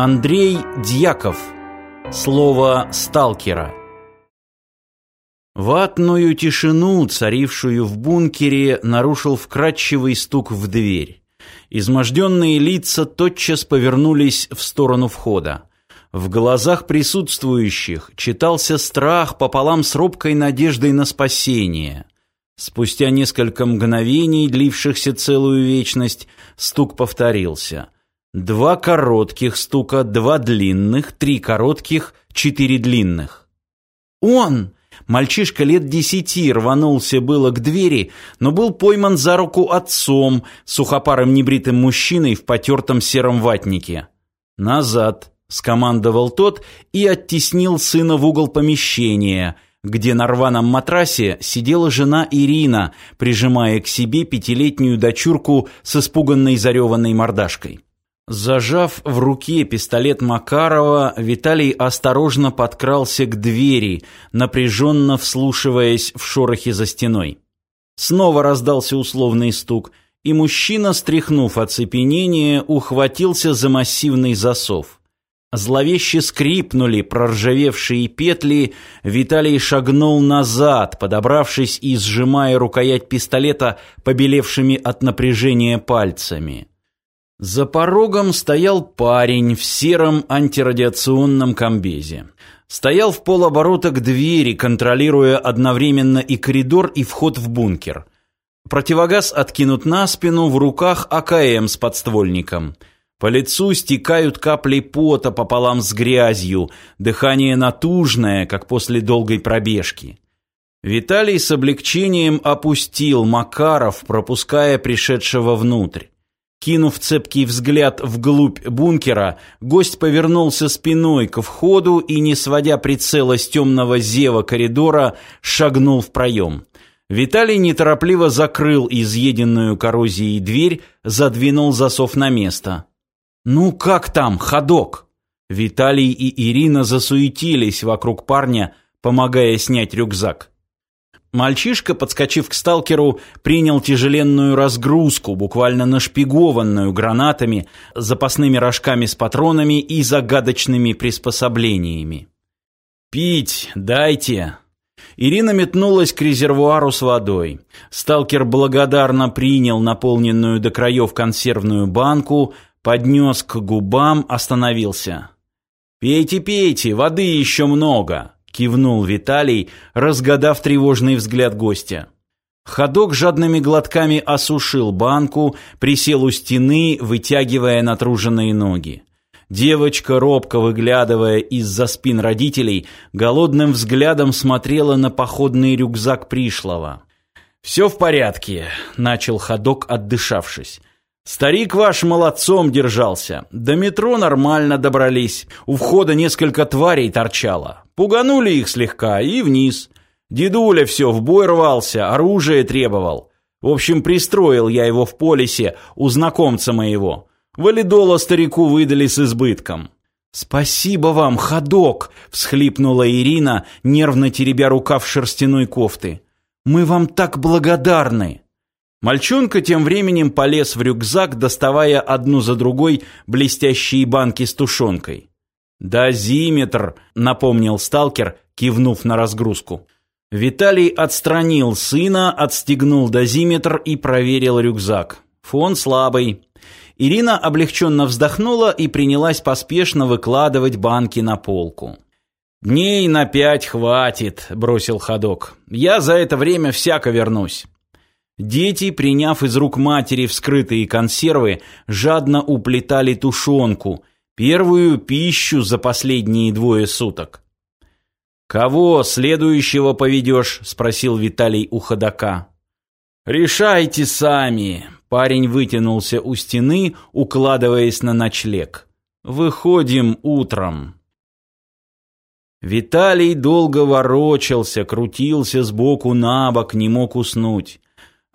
Андрей Дьяков. Слово сталкера. Ватную тишину, царившую в бункере, нарушил вкрадчивый стук в дверь. Изможденные лица тотчас повернулись в сторону входа. В глазах присутствующих читался страх пополам с робкой надеждой на спасение. Спустя несколько мгновений, длившихся целую вечность, стук повторился — Два коротких стука, два длинных, три коротких, четыре длинных. «Он!» Мальчишка лет десяти рванулся было к двери, но был пойман за руку отцом, сухопарым небритым мужчиной в потертом сером ватнике. «Назад!» — скомандовал тот и оттеснил сына в угол помещения, где на рваном матрасе сидела жена Ирина, прижимая к себе пятилетнюю дочурку с испуганной зареванной мордашкой. Зажав в руке пистолет Макарова, Виталий осторожно подкрался к двери, напряженно вслушиваясь в шорохи за стеной. Снова раздался условный стук, и мужчина, стряхнув оцепенение, ухватился за массивный засов. Зловеще скрипнули проржавевшие петли, Виталий шагнул назад, подобравшись и сжимая рукоять пистолета побелевшими от напряжения пальцами. За порогом стоял парень в сером антирадиационном комбезе. Стоял в полоборота к двери, контролируя одновременно и коридор, и вход в бункер. Противогаз откинут на спину, в руках АКМ с подствольником. По лицу стекают капли пота пополам с грязью, дыхание натужное, как после долгой пробежки. Виталий с облегчением опустил Макаров, пропуская пришедшего внутрь. Кинув цепкий взгляд вглубь бункера, гость повернулся спиной к входу и, не сводя прицела с темного зева коридора, шагнул в проем. Виталий неторопливо закрыл изъеденную коррозией дверь, задвинул засов на место. «Ну как там, ходок?» Виталий и Ирина засуетились вокруг парня, помогая снять рюкзак. Мальчишка, подскочив к сталкеру, принял тяжеленную разгрузку, буквально нашпигованную гранатами, запасными рожками с патронами и загадочными приспособлениями. «Пить дайте!» Ирина метнулась к резервуару с водой. Сталкер благодарно принял наполненную до краев консервную банку, поднес к губам, остановился. «Пейте, пейте, воды еще много!» Кивнул Виталий, разгадав тревожный взгляд гостя. Ходок жадными глотками осушил банку, присел у стены, вытягивая натруженные ноги. Девочка, робко выглядывая из-за спин родителей, голодным взглядом смотрела на походный рюкзак пришлого. «Все в порядке», — начал ходок, отдышавшись. Старик ваш молодцом держался. До метро нормально добрались. У входа несколько тварей торчало. Пуганули их слегка и вниз. Дедуля все в бой рвался, оружие требовал. В общем, пристроил я его в полисе у знакомца моего. Валидола старику выдали с избытком. «Спасибо вам, ходок!» — всхлипнула Ирина, нервно теребя рукав шерстяной кофты. «Мы вам так благодарны!» Мальчонка тем временем полез в рюкзак, доставая одну за другой блестящие банки с тушенкой. «Дозиметр», — напомнил сталкер, кивнув на разгрузку. Виталий отстранил сына, отстегнул дозиметр и проверил рюкзак. Фон слабый. Ирина облегченно вздохнула и принялась поспешно выкладывать банки на полку. «Дней на пять хватит», — бросил ходок. «Я за это время всяко вернусь». Дети, приняв из рук матери вскрытые консервы, жадно уплетали тушенку, первую пищу за последние двое суток. «Кого следующего поведешь?» — спросил Виталий у ходока. «Решайте сами!» — парень вытянулся у стены, укладываясь на ночлег. «Выходим утром». Виталий долго ворочался, крутился сбоку на бок, не мог уснуть.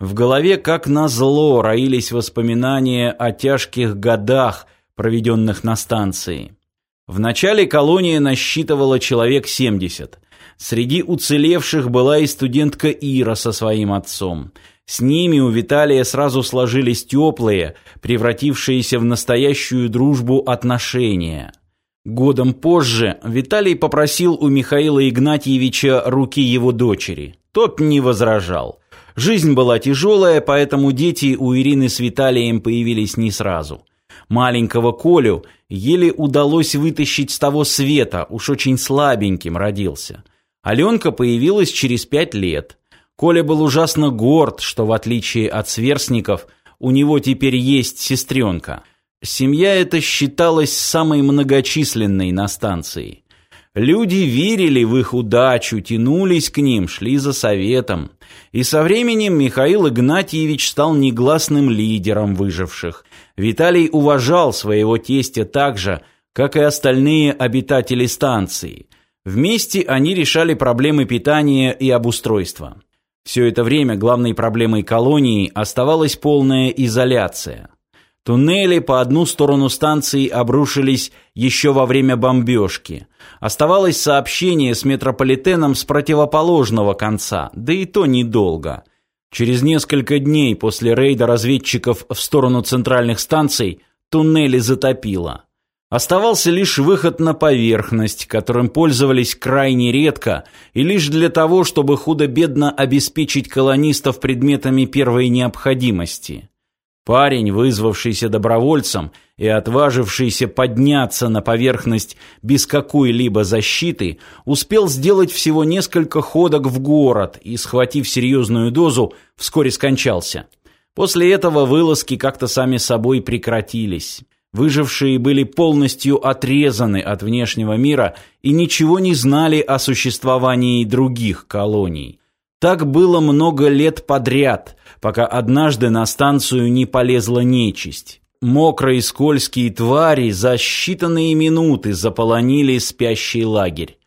В голове, как назло, роились воспоминания о тяжких годах, проведенных на станции. В начале колония насчитывала человек 70. Среди уцелевших была и студентка Ира со своим отцом. С ними у Виталия сразу сложились теплые, превратившиеся в настоящую дружбу отношения. Годом позже Виталий попросил у Михаила Игнатьевича руки его дочери. Тот не возражал. Жизнь была тяжелая, поэтому дети у Ирины с Виталием появились не сразу. Маленького Колю еле удалось вытащить с того света, уж очень слабеньким родился. Аленка появилась через пять лет. Коля был ужасно горд, что в отличие от сверстников, у него теперь есть сестренка. Семья эта считалась самой многочисленной на станции. Люди верили в их удачу, тянулись к ним, шли за советом. И со временем Михаил Игнатьевич стал негласным лидером выживших. Виталий уважал своего тестя так же, как и остальные обитатели станции. Вместе они решали проблемы питания и обустройства. Все это время главной проблемой колонии оставалась полная изоляция. Туннели по одну сторону станции обрушились еще во время бомбежки. Оставалось сообщение с метрополитеном с противоположного конца, да и то недолго. Через несколько дней после рейда разведчиков в сторону центральных станций туннели затопило. Оставался лишь выход на поверхность, которым пользовались крайне редко и лишь для того, чтобы худо-бедно обеспечить колонистов предметами первой необходимости. Парень, вызвавшийся добровольцем и отважившийся подняться на поверхность без какой-либо защиты, успел сделать всего несколько ходок в город и, схватив серьезную дозу, вскоре скончался. После этого вылазки как-то сами собой прекратились. Выжившие были полностью отрезаны от внешнего мира и ничего не знали о существовании других колоний. Так было много лет подряд, пока однажды на станцию не полезла нечисть. Мокрые скользкие твари за считанные минуты заполонили спящий лагерь.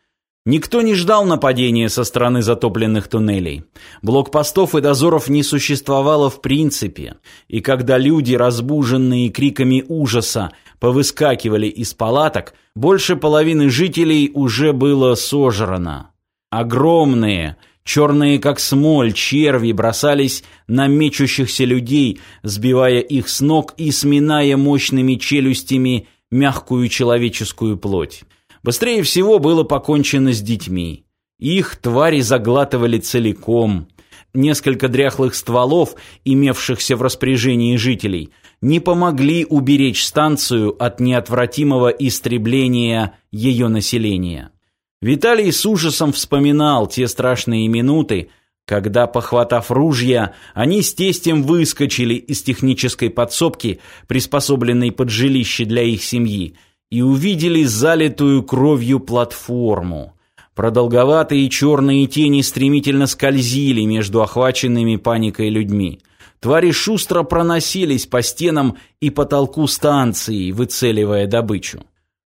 Никто не ждал нападения со стороны затопленных туннелей. Блокпостов и дозоров не существовало в принципе, и когда люди, разбуженные криками ужаса, повыскакивали из палаток, больше половины жителей уже было сожрано. Огромные, черные как смоль, черви бросались на мечущихся людей, сбивая их с ног и сминая мощными челюстями мягкую человеческую плоть. Быстрее всего было покончено с детьми. Их твари заглатывали целиком. Несколько дряхлых стволов, имевшихся в распоряжении жителей, не помогли уберечь станцию от неотвратимого истребления ее населения. Виталий с ужасом вспоминал те страшные минуты, когда, похватав ружья, они с тестем выскочили из технической подсобки, приспособленной под жилище для их семьи, и увидели залитую кровью платформу. Продолговатые черные тени стремительно скользили между охваченными паникой людьми. Твари шустро проносились по стенам и потолку станции, выцеливая добычу.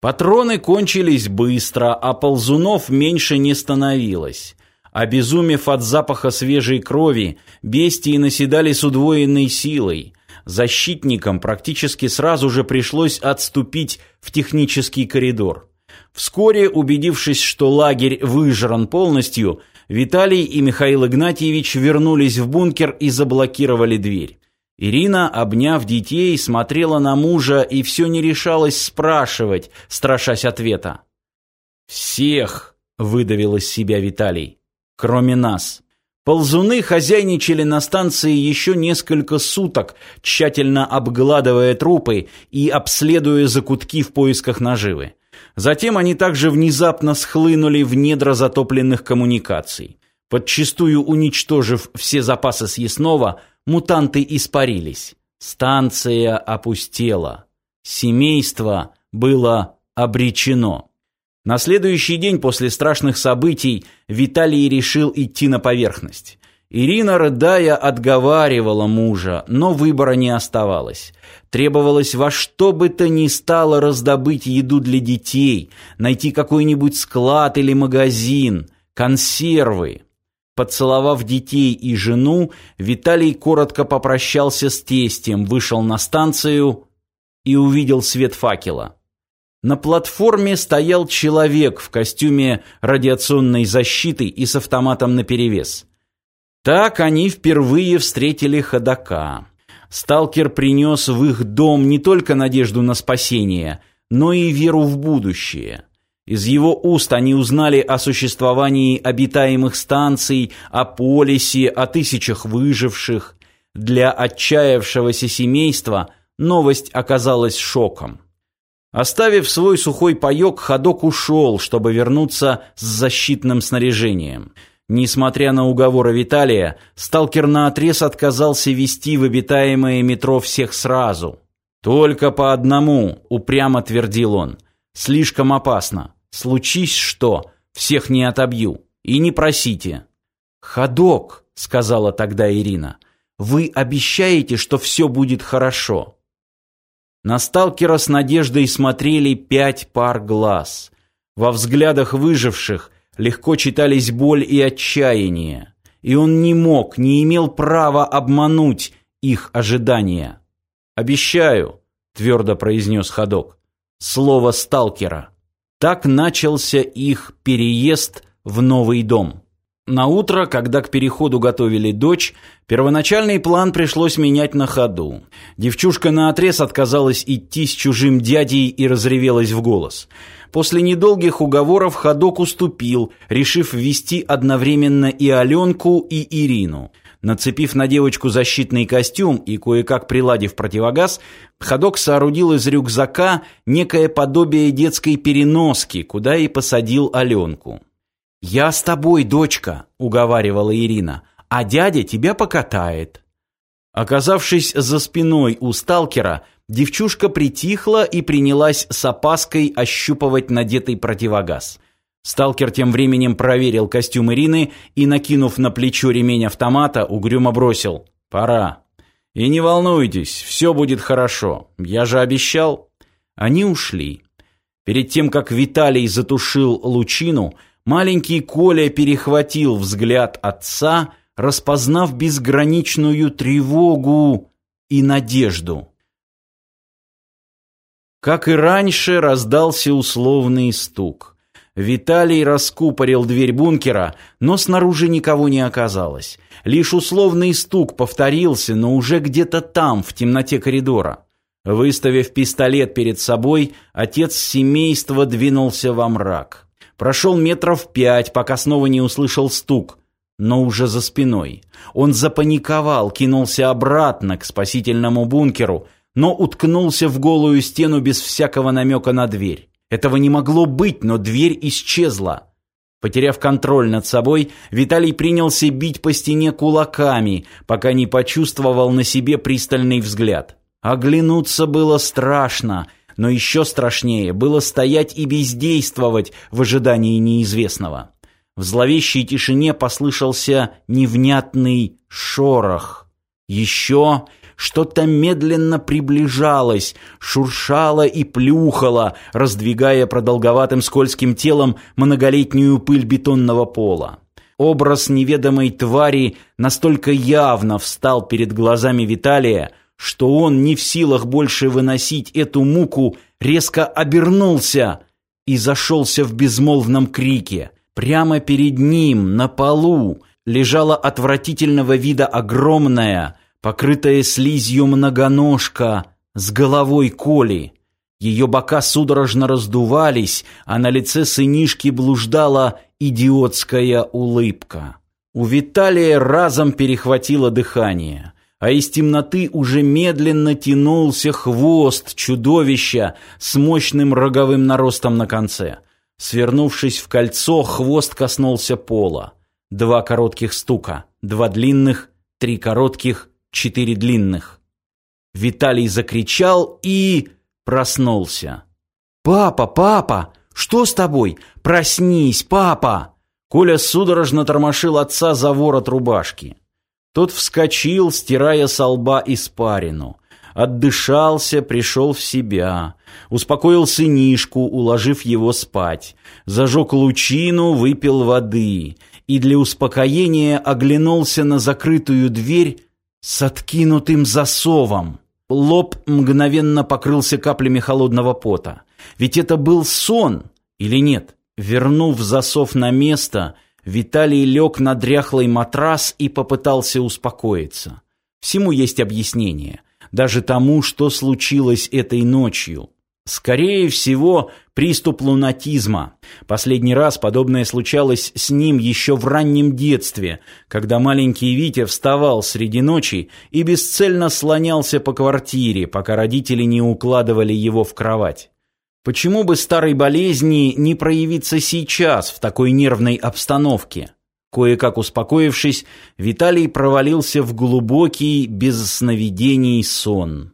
Патроны кончились быстро, а ползунов меньше не становилось. Обезумев от запаха свежей крови, бестии наседали с удвоенной силой – защитникам практически сразу же пришлось отступить в технический коридор. Вскоре, убедившись, что лагерь выжран полностью, Виталий и Михаил Игнатьевич вернулись в бункер и заблокировали дверь. Ирина, обняв детей, смотрела на мужа и все не решалась спрашивать, страшась ответа. «Всех!» — выдавил из себя Виталий. «Кроме нас». Ползуны хозяйничали на станции еще несколько суток, тщательно обгладывая трупы и обследуя закутки в поисках наживы. Затем они также внезапно схлынули в недра затопленных коммуникаций. Подчистую уничтожив все запасы съестного, мутанты испарились. Станция опустела. Семейство было обречено. На следующий день после страшных событий Виталий решил идти на поверхность. Ирина, рыдая, отговаривала мужа, но выбора не оставалось. Требовалось во что бы то ни стало раздобыть еду для детей, найти какой-нибудь склад или магазин, консервы. Поцеловав детей и жену, Виталий коротко попрощался с тестем, вышел на станцию и увидел свет факела. На платформе стоял человек в костюме радиационной защиты и с автоматом наперевес. Так они впервые встретили ходока. Сталкер принес в их дом не только надежду на спасение, но и веру в будущее. Из его уст они узнали о существовании обитаемых станций, о полисе, о тысячах выживших. Для отчаявшегося семейства новость оказалась шоком. Оставив свой сухой паёк, ходок ушел, чтобы вернуться с защитным снаряжением – Несмотря на уговоры Виталия, сталкер наотрез отказался вести в обитаемое метро всех сразу. «Только по одному», — упрямо твердил он. «Слишком опасно. Случись что, всех не отобью. И не просите». «Ходок», — сказала тогда Ирина, — «вы обещаете, что все будет хорошо». На сталкера с надеждой смотрели пять пар глаз. Во взглядах выживших легко читались боль и отчаяние, и он не мог, не имел права обмануть их ожидания. «Обещаю», — твердо произнес ходок, — «слово сталкера». Так начался их переезд в новый дом. На утро, когда к переходу готовили дочь, первоначальный план пришлось менять на ходу. Девчушка наотрез отказалась идти с чужим дядей и разревелась в голос. После недолгих уговоров ходок уступил, решив ввести одновременно и Аленку, и Ирину. Нацепив на девочку защитный костюм и кое-как приладив противогаз, ходок соорудил из рюкзака некое подобие детской переноски, куда и посадил Аленку. «Я с тобой, дочка», — уговаривала Ирина, — «а дядя тебя покатает». Оказавшись за спиной у сталкера, девчушка притихла и принялась с опаской ощупывать надетый противогаз. Сталкер тем временем проверил костюм Ирины и, накинув на плечо ремень автомата, угрюмо бросил «Пора». «И не волнуйтесь, все будет хорошо, я же обещал». Они ушли. Перед тем, как Виталий затушил лучину, Маленький Коля перехватил взгляд отца, распознав безграничную тревогу и надежду. Как и раньше, раздался условный стук. Виталий раскупорил дверь бункера, но снаружи никого не оказалось. Лишь условный стук повторился, но уже где-то там, в темноте коридора. Выставив пистолет перед собой, отец семейства двинулся во мрак. Прошел метров пять, пока снова не услышал стук, но уже за спиной. Он запаниковал, кинулся обратно к спасительному бункеру, но уткнулся в голую стену без всякого намека на дверь. Этого не могло быть, но дверь исчезла. Потеряв контроль над собой, Виталий принялся бить по стене кулаками, пока не почувствовал на себе пристальный взгляд. Оглянуться было страшно — но еще страшнее было стоять и бездействовать в ожидании неизвестного. В зловещей тишине послышался невнятный шорох. Еще что-то медленно приближалось, шуршало и плюхало, раздвигая продолговатым скользким телом многолетнюю пыль бетонного пола. Образ неведомой твари настолько явно встал перед глазами Виталия, что он не в силах больше выносить эту муку, резко обернулся и зашелся в безмолвном крике. Прямо перед ним, на полу, лежала отвратительного вида огромная, покрытая слизью многоножка с головой Коли. Ее бока судорожно раздувались, а на лице сынишки блуждала идиотская улыбка. У Виталия разом перехватило дыхание а из темноты уже медленно тянулся хвост чудовища с мощным роговым наростом на конце. Свернувшись в кольцо, хвост коснулся пола. Два коротких стука, два длинных, три коротких, четыре длинных. Виталий закричал и проснулся. «Папа, папа, что с тобой? Проснись, папа!» Коля судорожно тормошил отца за ворот рубашки. Тот вскочил, стирая со лба испарину. Отдышался, пришел в себя. Успокоил сынишку, уложив его спать. Зажег лучину, выпил воды. И для успокоения оглянулся на закрытую дверь с откинутым засовом. Лоб мгновенно покрылся каплями холодного пота. Ведь это был сон, или нет? Вернув засов на место, Виталий лег на дряхлый матрас и попытался успокоиться. Всему есть объяснение. Даже тому, что случилось этой ночью. Скорее всего, приступ лунатизма. Последний раз подобное случалось с ним еще в раннем детстве, когда маленький Витя вставал среди ночи и бесцельно слонялся по квартире, пока родители не укладывали его в кровать. Почему бы старой болезни не проявиться сейчас в такой нервной обстановке? Кое-как успокоившись, Виталий провалился в глубокий, без сновидений сон.